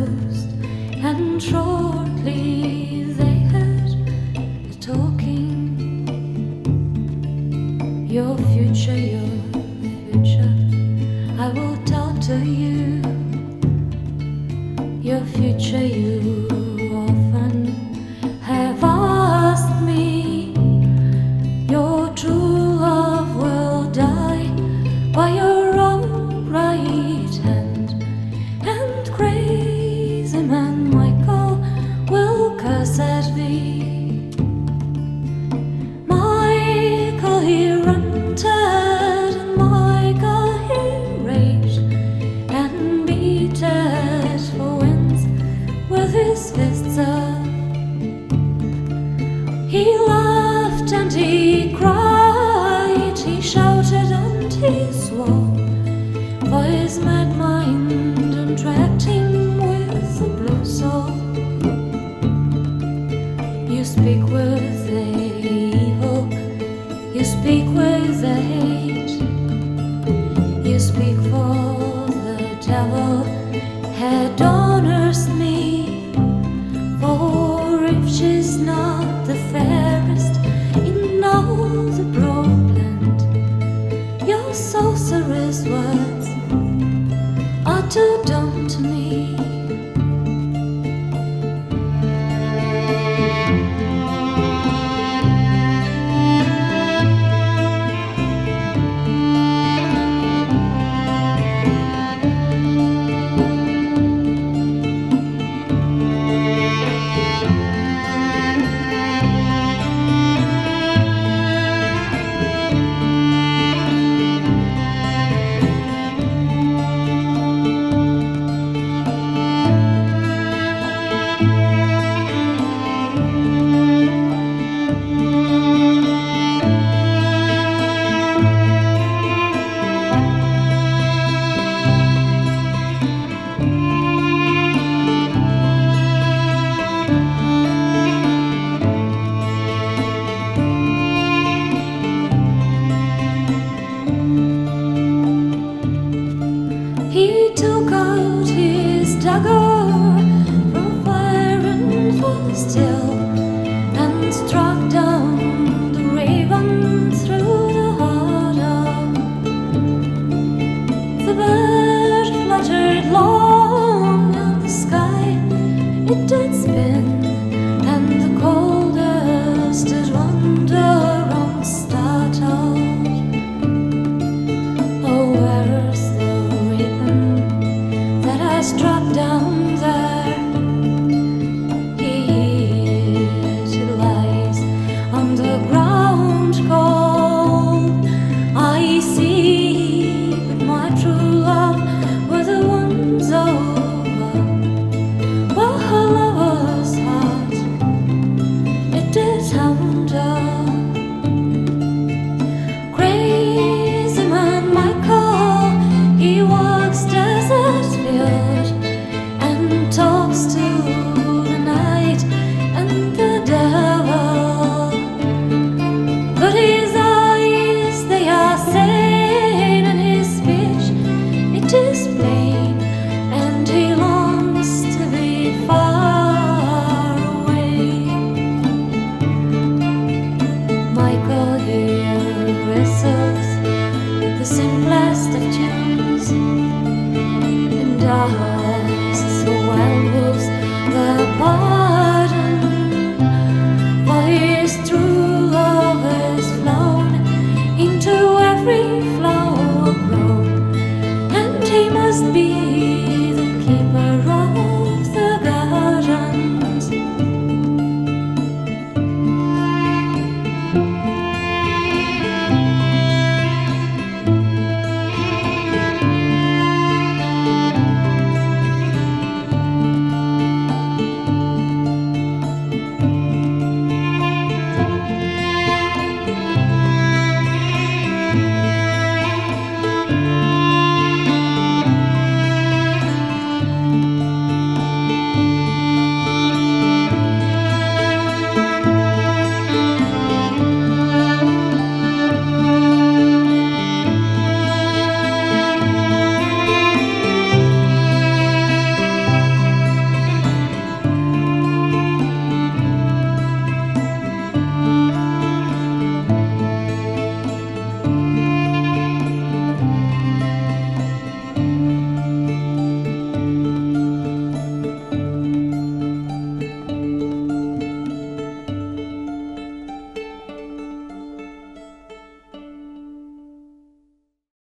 closed, and shortly they heard the talking. Your future, your future, I will tell to you. Your future, you. And he cried, he shouted and he swore, for his mad mind entrapped him with the blue soul. You speak with the evil, you speak with the hate, are too still and struck down the raven through the heart the bird fluttered long in the sky. God.